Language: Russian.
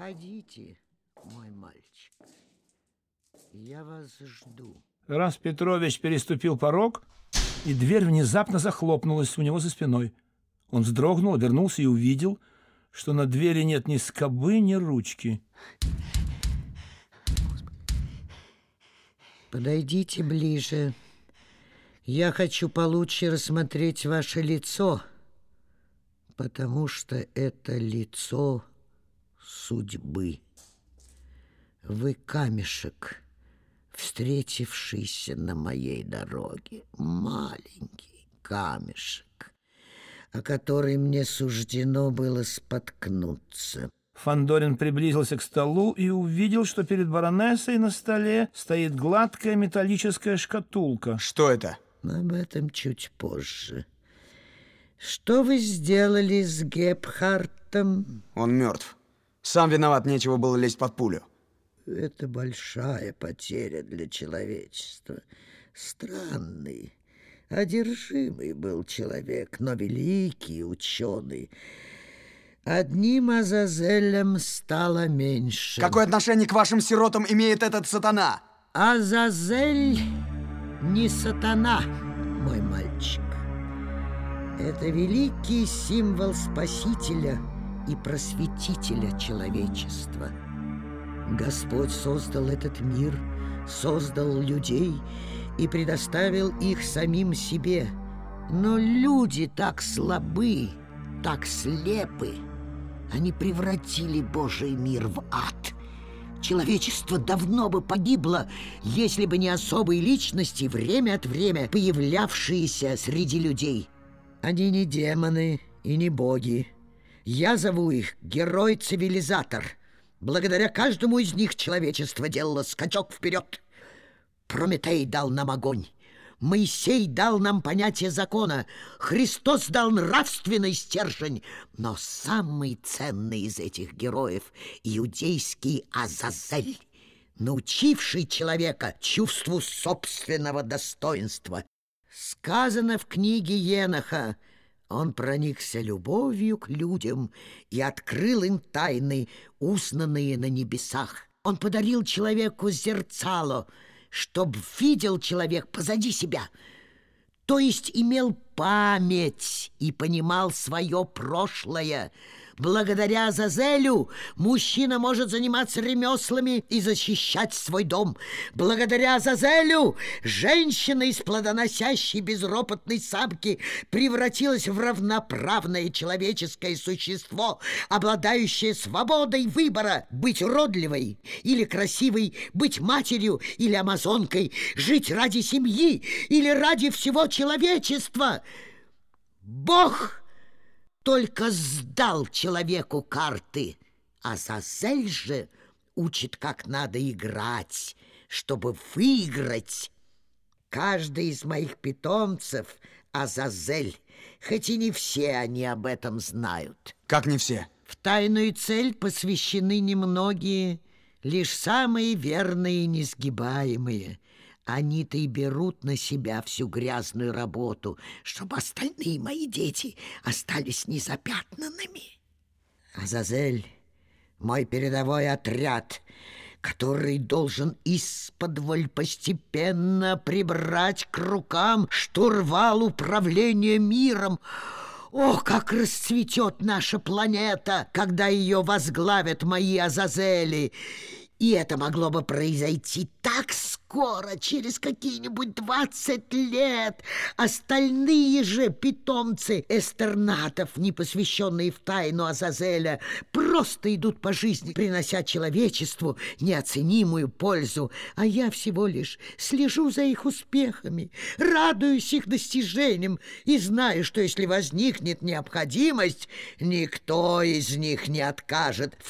Входите, мой мальчик. Я вас жду. Раз Петрович переступил порог, и дверь внезапно захлопнулась у него за спиной. Он вздрогнул, обернулся и увидел, что на двери нет ни скобы, ни ручки. Подойдите ближе. Я хочу получше рассмотреть ваше лицо, потому что это лицо судьбы. Вы камешек, встретившийся на моей дороге, маленький камешек, о который мне суждено было споткнуться. Фандорин приблизился к столу и увидел, что перед баронессой на столе стоит гладкая металлическая шкатулка. Что это? Об этом чуть позже. Что вы сделали с Гепхартом? Он мертв. Сам виноват, нечего было лезть под пулю. Это большая потеря для человечества. Странный, одержимый был человек, но великий ученый. Одним Азазелем стало меньше. Какое отношение к вашим сиротам имеет этот сатана? Азазель не сатана, мой мальчик. Это великий символ спасителя и просветителя человечества. Господь создал этот мир, создал людей и предоставил их самим себе. Но люди так слабы, так слепы. Они превратили Божий мир в ад. Человечество давно бы погибло, если бы не особые личности, время от времени появлявшиеся среди людей. Они не демоны и не боги. Я зову их герой-цивилизатор. Благодаря каждому из них человечество делало скачок вперед. Прометей дал нам огонь. Моисей дал нам понятие закона. Христос дал нравственный стержень. Но самый ценный из этих героев — иудейский Азазель, научивший человека чувству собственного достоинства. Сказано в книге Еноха — он проникся любовью к людям и открыл им тайны, узнанные на небесах. Он подарил человеку зерцало, чтоб видел человек позади себя, то есть имел память и понимал свое прошлое. Благодаря Зазелю мужчина может заниматься ремеслами и защищать свой дом. Благодаря Зазелю женщина из плодоносящей безропотной самки превратилась в равноправное человеческое существо, обладающее свободой выбора быть уродливой или красивой, быть матерью или амазонкой, жить ради семьи или ради всего человечества. Бог только сдал человеку карты, а Зазель же учит, как надо играть, чтобы выиграть. Каждый из моих питомцев — Азазель, хоть и не все они об этом знают. Как не все? В тайную цель посвящены немногие, лишь самые верные и несгибаемые — они-то и берут на себя всю грязную работу, чтобы остальные мои дети остались незапятнанными. Азазель, мой передовой отряд, который должен исподволь постепенно прибрать к рукам штурвал управления миром. О, как расцветет наша планета, когда ее возглавят мои Азазели! И это могло бы произойти так скоро, через какие-нибудь двадцать лет. Остальные же питомцы эстернатов, не посвященные в тайну Азазеля, просто идут по жизни, принося человечеству неоценимую пользу. А я всего лишь слежу за их успехами, радуюсь их достижениям и знаю, что если возникнет необходимость, никто из них не откажет в